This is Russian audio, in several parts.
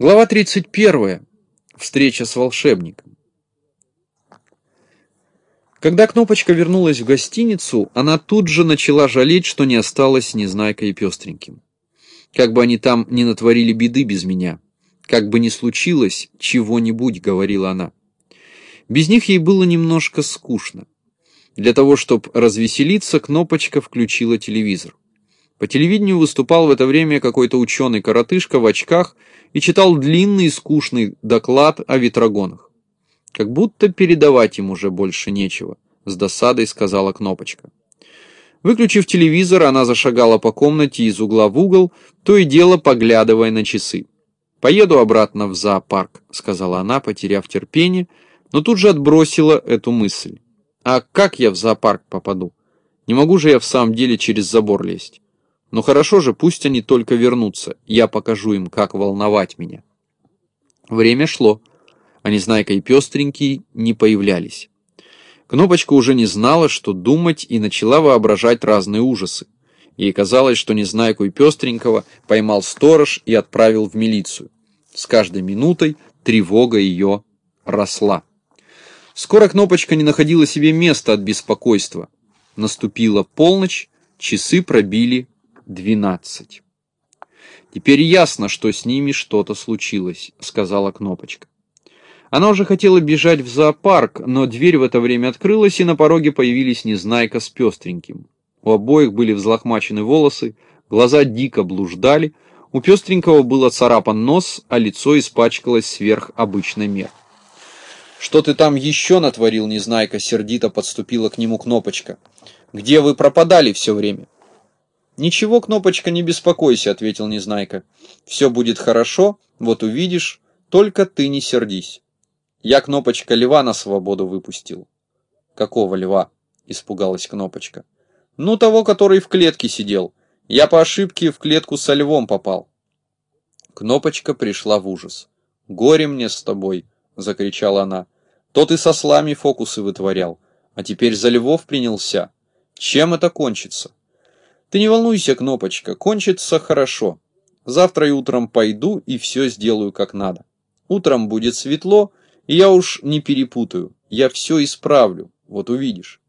Глава 31. Встреча с волшебником. Когда Кнопочка вернулась в гостиницу, она тут же начала жалеть, что не осталась Незнайкой и Пестреньким. Как бы они там не натворили беды без меня, как бы ни случилось чего-нибудь, говорила она. Без них ей было немножко скучно. Для того, чтобы развеселиться, Кнопочка включила телевизор. По телевидению выступал в это время какой-то ученый-коротышка в очках и читал длинный и скучный доклад о ветрогонах. «Как будто передавать им уже больше нечего», — с досадой сказала Кнопочка. Выключив телевизор, она зашагала по комнате из угла в угол, то и дело поглядывая на часы. «Поеду обратно в зоопарк», — сказала она, потеряв терпение, но тут же отбросила эту мысль. «А как я в зоопарк попаду? Не могу же я в самом деле через забор лезть». Ну хорошо же, пусть они только вернутся, я покажу им, как волновать меня. Время шло, а Незнайка и Пестренький не появлялись. Кнопочка уже не знала, что думать, и начала воображать разные ужасы. Ей казалось, что Незнайку и Пестренького поймал сторож и отправил в милицию. С каждой минутой тревога ее росла. Скоро Кнопочка не находила себе места от беспокойства. Наступила полночь, часы пробили 12. «Теперь ясно, что с ними что-то случилось», — сказала Кнопочка. Она уже хотела бежать в зоопарк, но дверь в это время открылась, и на пороге появились Незнайка с Пестреньким. У обоих были взлохмачены волосы, глаза дико блуждали, у Пестренького был царапан нос, а лицо испачкалось сверх обычной меры. «Что ты там еще натворил, Незнайка?» — сердито подступила к нему Кнопочка. «Где вы пропадали все время?» «Ничего, Кнопочка, не беспокойся», — ответил Незнайка. «Все будет хорошо, вот увидишь, только ты не сердись». Я, Кнопочка, льва на свободу выпустил. «Какого льва?» — испугалась Кнопочка. «Ну, того, который в клетке сидел. Я по ошибке в клетку со львом попал». Кнопочка пришла в ужас. «Горе мне с тобой!» — закричала она. «То ты со слами фокусы вытворял, а теперь за львов принялся. Чем это кончится?» Ты не волнуйся, Кнопочка, кончится хорошо. Завтра и утром пойду и все сделаю как надо. Утром будет светло, и я уж не перепутаю. Я все исправлю, вот увидишь.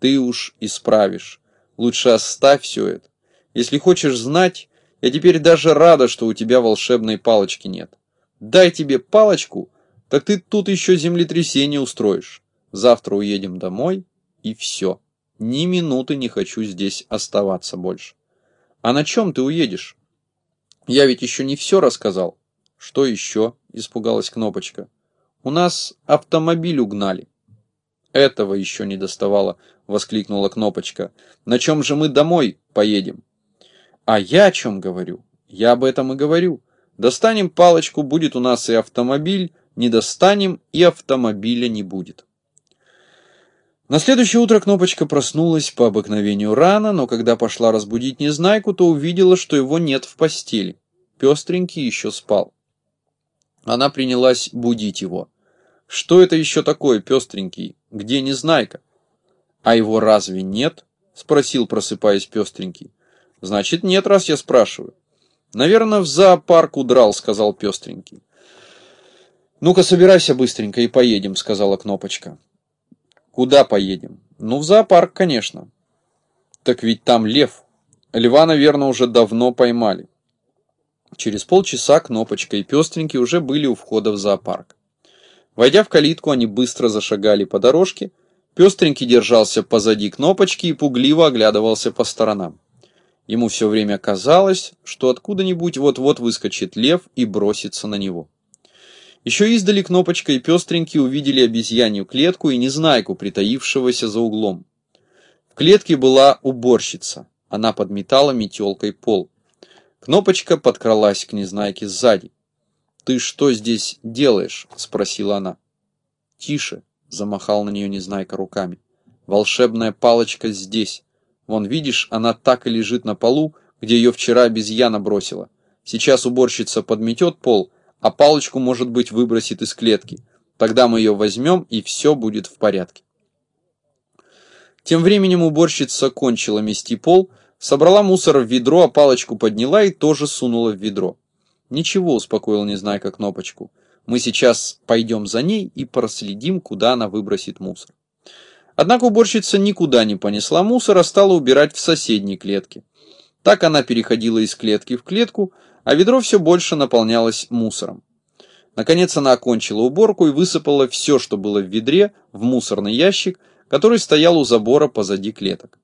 Ты уж исправишь. Лучше оставь все это. Если хочешь знать, я теперь даже рада, что у тебя волшебной палочки нет. Дай тебе палочку, так ты тут еще землетрясение устроишь. Завтра уедем домой, и все. Ни минуты не хочу здесь оставаться больше. А на чем ты уедешь? Я ведь еще не все рассказал. Что еще? Испугалась Кнопочка. У нас автомобиль угнали. Этого еще не доставало, воскликнула Кнопочка. На чем же мы домой поедем? А я о чем говорю? Я об этом и говорю. Достанем палочку, будет у нас и автомобиль, не достанем, и автомобиля не будет. На следующее утро Кнопочка проснулась по обыкновению рано, но когда пошла разбудить Незнайку, то увидела, что его нет в постели. Пестренький еще спал. Она принялась будить его. «Что это еще такое, пестренький? Где Незнайка?» «А его разве нет?» — спросил, просыпаясь пестренький. «Значит, нет, раз я спрашиваю». «Наверное, в зоопарк удрал», — сказал пестренький. «Ну-ка, собирайся быстренько и поедем», — сказала Кнопочка. Куда поедем? Ну, в зоопарк, конечно. Так ведь там лев. Льва, наверное, уже давно поймали. Через полчаса Кнопочка и Пестренький уже были у входа в зоопарк. Войдя в калитку, они быстро зашагали по дорожке. Пестренький держался позади Кнопочки и пугливо оглядывался по сторонам. Ему все время казалось, что откуда-нибудь вот-вот выскочит лев и бросится на него. Еще издали Кнопочка и Пестренький увидели обезьянью клетку и Незнайку, притаившегося за углом. В клетке была уборщица. Она подметала метелкой пол. Кнопочка подкралась к Незнайке сзади. «Ты что здесь делаешь?» – спросила она. «Тише!» – замахал на нее Незнайка руками. «Волшебная палочка здесь. Вон, видишь, она так и лежит на полу, где ее вчера обезьяна бросила. Сейчас уборщица подметет пол, а палочку, может быть, выбросит из клетки. Тогда мы ее возьмем, и все будет в порядке. Тем временем уборщица кончила мести пол, собрала мусор в ведро, а палочку подняла и тоже сунула в ведро. «Ничего», — успокоил Незнайка Кнопочку. «Мы сейчас пойдем за ней и проследим, куда она выбросит мусор». Однако уборщица никуда не понесла мусор, а стала убирать в соседней клетке. Так она переходила из клетки в клетку, а ведро все больше наполнялось мусором. Наконец она окончила уборку и высыпала все, что было в ведре, в мусорный ящик, который стоял у забора позади клеток.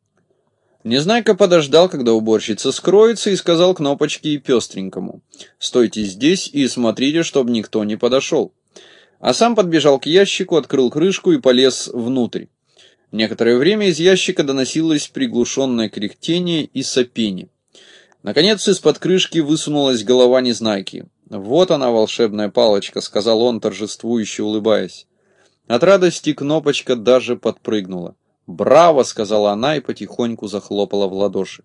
Незнайка подождал, когда уборщица скроется, и сказал Кнопочке и Пестренькому, «Стойте здесь и смотрите, чтобы никто не подошел». А сам подбежал к ящику, открыл крышку и полез внутрь. Некоторое время из ящика доносилось приглушенное кряхтение и сопение. Наконец из-под крышки высунулась голова Незнайки. «Вот она, волшебная палочка», — сказал он, торжествующе улыбаясь. От радости кнопочка даже подпрыгнула. «Браво!» — сказала она и потихоньку захлопала в ладоши.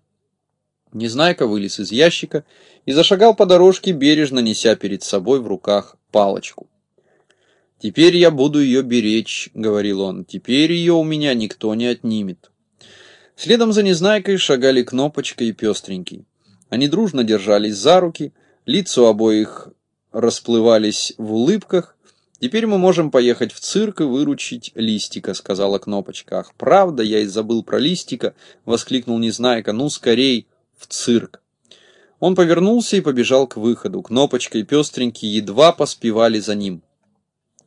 Незнайка вылез из ящика и зашагал по дорожке, бережно неся перед собой в руках палочку. «Теперь я буду ее беречь», — говорил он, — «теперь ее у меня никто не отнимет». Следом за Незнайкой шагали Кнопочка и Пестренький. Они дружно держались за руки, лица у обоих расплывались в улыбках. «Теперь мы можем поехать в цирк и выручить Листика», — сказала Кнопочка. «Ах, правда, я и забыл про Листика», — воскликнул Незнайка. «Ну, скорей, в цирк». Он повернулся и побежал к выходу. Кнопочка и Пестренький едва поспевали за ним.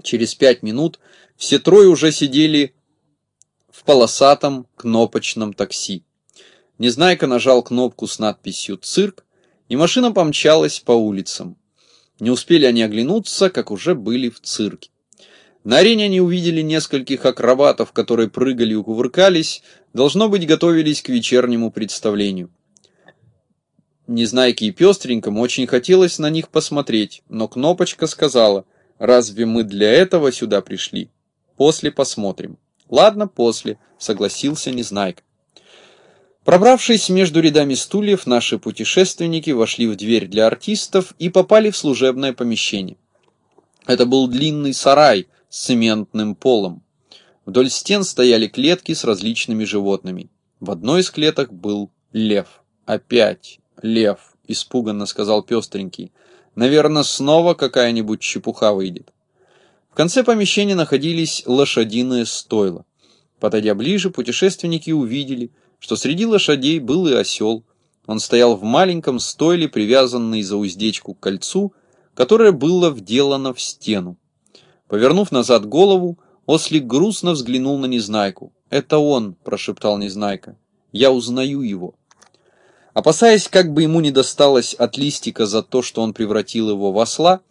Через пять минут все трое уже сидели в полосатом кнопочном такси. Незнайка нажал кнопку с надписью «Цирк», и машина помчалась по улицам. Не успели они оглянуться, как уже были в цирке. На арене они увидели нескольких акробатов, которые прыгали и кувыркались, должно быть, готовились к вечернему представлению. Незнайке и пестренькому очень хотелось на них посмотреть, но Кнопочка сказала, Разве мы для этого сюда пришли? После посмотрим. Ладно, после, согласился Незнайка. Пробравшись между рядами стульев, наши путешественники вошли в дверь для артистов и попали в служебное помещение. Это был длинный сарай с цементным полом. Вдоль стен стояли клетки с различными животными. В одной из клеток был лев. «Опять лев», — испуганно сказал пестренький. Наверное, снова какая-нибудь чепуха выйдет. В конце помещения находились лошадиные стойла. Подойдя ближе, путешественники увидели, что среди лошадей был и осел. Он стоял в маленьком стойле, привязанный за уздечку к кольцу, которое было вделано в стену. Повернув назад голову, ослик грустно взглянул на Незнайку. «Это он», – прошептал Незнайка. «Я узнаю его». Опасаясь, как бы ему не досталось от листика за то, что он превратил его в осла,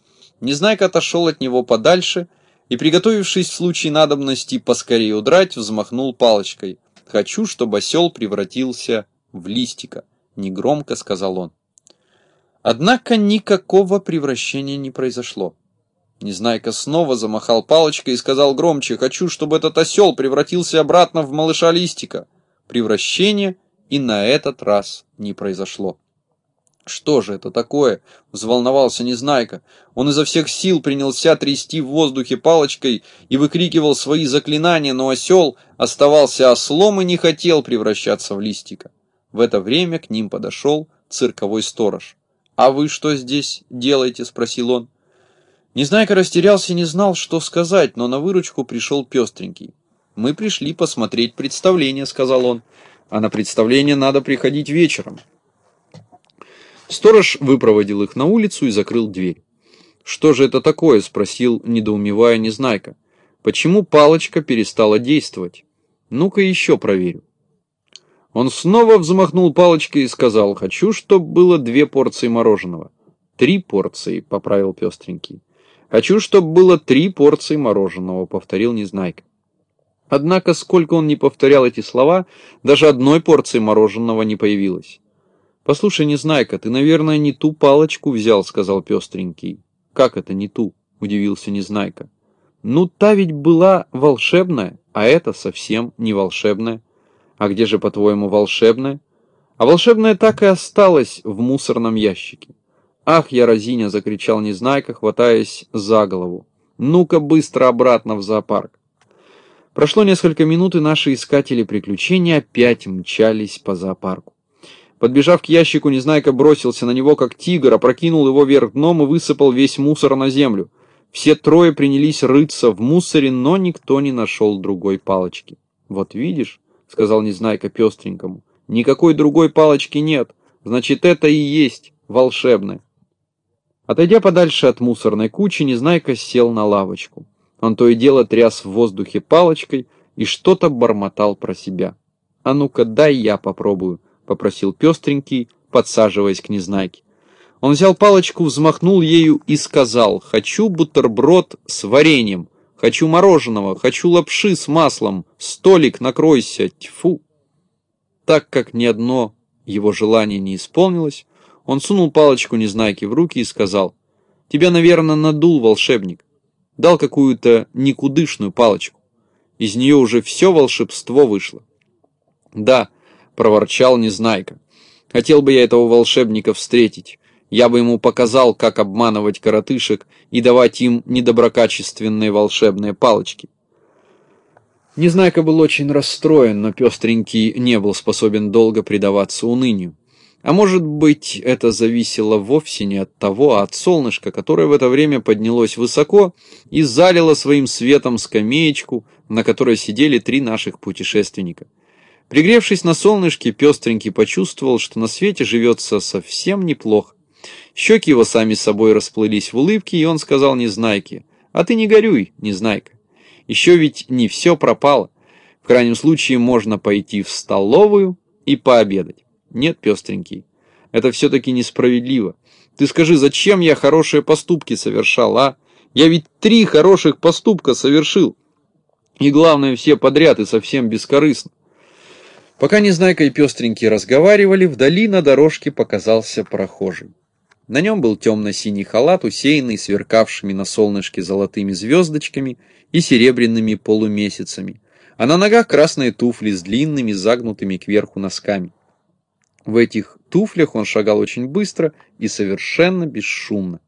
Незнайка отошел от него подальше и, приготовившись в случае надобности поскорее удрать, взмахнул палочкой. «Хочу, чтобы осел превратился в листика», — негромко сказал он. Однако никакого превращения не произошло. Незнайка снова замахал палочкой и сказал громче, «Хочу, чтобы этот осел превратился обратно в малыша листика». Превращение и на этот раз не произошло. «Что же это такое?» – взволновался Незнайка. Он изо всех сил принялся трясти в воздухе палочкой и выкрикивал свои заклинания, но осел оставался ослом и не хотел превращаться в листика. В это время к ним подошел цирковой сторож. «А вы что здесь делаете?» – спросил он. Незнайка растерялся и не знал, что сказать, но на выручку пришел пестренький. «Мы пришли посмотреть представление», – сказал он а на представление надо приходить вечером. Сторож выпроводил их на улицу и закрыл дверь. «Что же это такое?» – спросил, недоумевая Незнайка. «Почему палочка перестала действовать? Ну-ка еще проверю». Он снова взмахнул палочкой и сказал, «Хочу, чтобы было две порции мороженого». «Три порции», — поправил пестренький. «Хочу, чтобы было три порции мороженого», — повторил Незнайка. Однако, сколько он не повторял эти слова, даже одной порции мороженого не появилось. «Послушай, Незнайка, ты, наверное, не ту палочку взял», — сказал пестренький. «Как это не ту?» — удивился Незнайка. «Ну, та ведь была волшебная, а эта совсем не волшебная. А где же, по-твоему, волшебная?» «А волшебная так и осталась в мусорном ящике». «Ах, я разиня!» — закричал Незнайка, хватаясь за голову. «Ну-ка быстро обратно в зоопарк!» Прошло несколько минут, и наши искатели приключений опять мчались по зоопарку. Подбежав к ящику, Незнайка бросился на него, как тигр, опрокинул его вверх дном и высыпал весь мусор на землю. Все трое принялись рыться в мусоре, но никто не нашел другой палочки. «Вот видишь», — сказал Незнайка пестренькому, — «никакой другой палочки нет, значит, это и есть волшебное». Отойдя подальше от мусорной кучи, Незнайка сел на лавочку. Он то и дело тряс в воздухе палочкой и что-то бормотал про себя. «А ну-ка, дай я попробую», — попросил пестренький, подсаживаясь к Незнайке. Он взял палочку, взмахнул ею и сказал, «Хочу бутерброд с вареньем, хочу мороженого, хочу лапши с маслом, столик накройся, тьфу!» Так как ни одно его желание не исполнилось, он сунул палочку Незнайке в руки и сказал, «Тебя, наверное, надул волшебник. Дал какую-то никудышную палочку. Из нее уже все волшебство вышло». «Да», — проворчал Незнайка, «хотел бы я этого волшебника встретить. Я бы ему показал, как обманывать коротышек и давать им недоброкачественные волшебные палочки». Незнайка был очень расстроен, но пестренький не был способен долго предаваться унынию. А может быть, это зависело вовсе не от того, а от солнышка, которое в это время поднялось высоко и залило своим светом скамеечку, на которой сидели три наших путешественника. Пригревшись на солнышке, пестренький почувствовал, что на свете живется совсем неплохо. Щеки его сами собой расплылись в улыбке, и он сказал Незнайке, «А ты не горюй, Незнайка, еще ведь не все пропало. В крайнем случае можно пойти в столовую и пообедать». Нет, пестренький, это все-таки несправедливо. Ты скажи, зачем я хорошие поступки совершал, а? Я ведь три хороших поступка совершил. И главное, все подряд и совсем бескорыстно. Пока Незнайка и Пестренький разговаривали, вдали на дорожке показался прохожий. На нем был темно-синий халат, усеянный сверкавшими на солнышке золотыми звездочками и серебряными полумесяцами, а на ногах красные туфли с длинными загнутыми кверху носками. В этих туфлях он шагал очень быстро и совершенно бесшумно.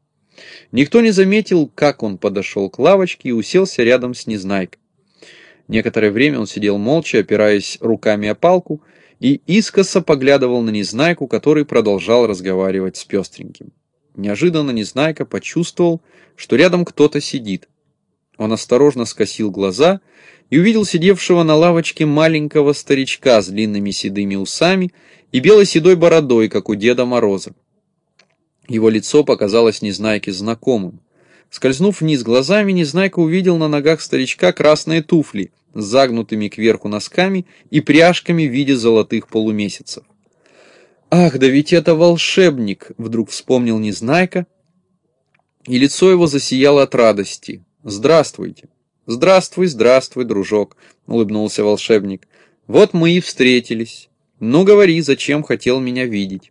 Никто не заметил, как он подошел к лавочке и уселся рядом с Незнайкой. Некоторое время он сидел молча, опираясь руками о палку, и искоса поглядывал на Незнайку, который продолжал разговаривать с Пестреньким. Неожиданно Незнайка почувствовал, что рядом кто-то сидит. Он осторожно скосил глаза и увидел сидевшего на лавочке маленького старичка с длинными седыми усами и бело-седой бородой, как у Деда Мороза. Его лицо показалось Незнайке знакомым. Скользнув вниз глазами, Незнайка увидел на ногах старичка красные туфли с загнутыми кверху носками и пряжками в виде золотых полумесяцев. «Ах, да ведь это волшебник!» — вдруг вспомнил Незнайка, и лицо его засияло от радости. «Здравствуйте!» «Здравствуй, здравствуй, дружок!» — улыбнулся волшебник. «Вот мы и встретились. Ну, говори, зачем хотел меня видеть?»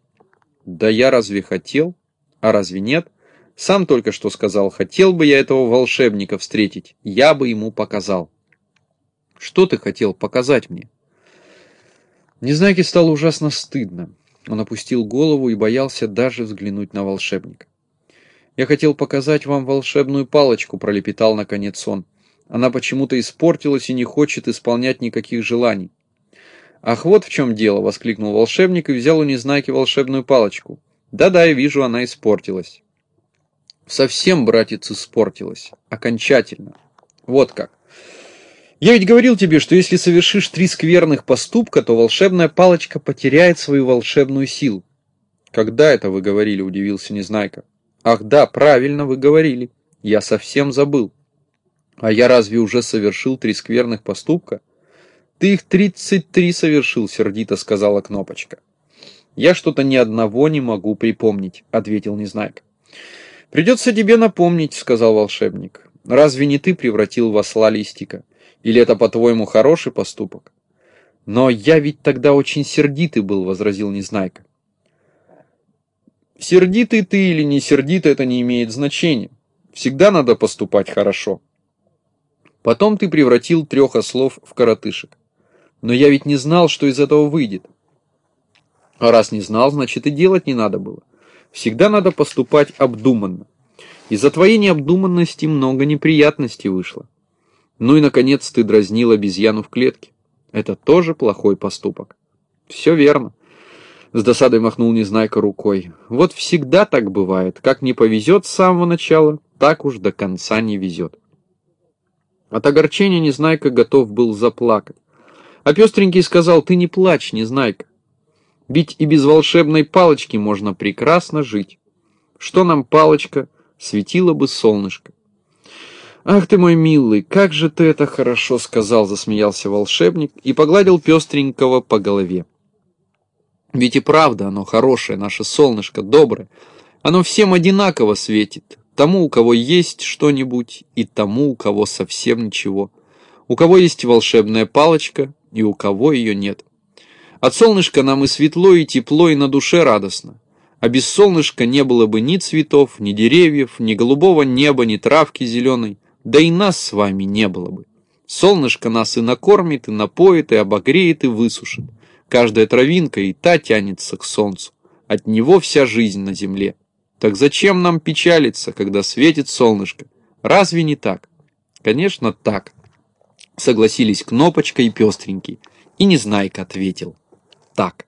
«Да я разве хотел? А разве нет? Сам только что сказал, хотел бы я этого волшебника встретить, я бы ему показал». «Что ты хотел показать мне?» Незнайке стало ужасно стыдно. Он опустил голову и боялся даже взглянуть на волшебника. «Я хотел показать вам волшебную палочку», — пролепетал наконец он. Она почему-то испортилась и не хочет исполнять никаких желаний. «Ах, вот в чем дело!» — воскликнул волшебник и взял у Незнайки волшебную палочку. «Да-да, я вижу, она испортилась». «Совсем, братец, испортилась. Окончательно. Вот как. Я ведь говорил тебе, что если совершишь три скверных поступка, то волшебная палочка потеряет свою волшебную силу». «Когда это вы говорили?» — удивился Незнайка. «Ах да, правильно вы говорили. Я совсем забыл». А я разве уже совершил три скверных поступка? Ты их тридцать три совершил, сердито сказала Кнопочка. Я что-то ни одного не могу припомнить, ответил Незнайка. Придется тебе напомнить, сказал волшебник. Разве не ты превратил в осла листика? Или это, по-твоему, хороший поступок? Но я ведь тогда очень сердитый был, возразил Незнайка. Сердитый ты или не сердитый, это не имеет значения. Всегда надо поступать хорошо. Потом ты превратил трех ослов в коротышек. Но я ведь не знал, что из этого выйдет. А раз не знал, значит и делать не надо было. Всегда надо поступать обдуманно. Из-за твоей необдуманности много неприятностей вышло. Ну и, наконец, ты дразнил обезьяну в клетке. Это тоже плохой поступок. Все верно. С досадой махнул Незнайка рукой. Вот всегда так бывает. Как не повезет с самого начала, так уж до конца не везет. От огорчения Незнайка готов был заплакать. А пестренький сказал, ты не плачь, Незнайка. Ведь и без волшебной палочки можно прекрасно жить. Что нам палочка, светило бы солнышко. «Ах ты мой милый, как же ты это хорошо сказал!» — засмеялся волшебник и погладил пестренького по голове. Ведь и правда оно хорошее, наше солнышко, доброе. Оно всем одинаково светит. Тому, у кого есть что-нибудь, и тому, у кого совсем ничего. У кого есть волшебная палочка, и у кого ее нет. От солнышка нам и светло, и тепло, и на душе радостно. А без солнышка не было бы ни цветов, ни деревьев, ни голубого неба, ни травки зеленой, да и нас с вами не было бы. Солнышко нас и накормит, и напоит, и обогреет, и высушит. Каждая травинка и та тянется к солнцу. От него вся жизнь на земле. Так зачем нам печалиться, когда светит солнышко? Разве не так? Конечно, так. Согласились Кнопочка и Пестренький. И Незнайка ответил. Так.